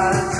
heart.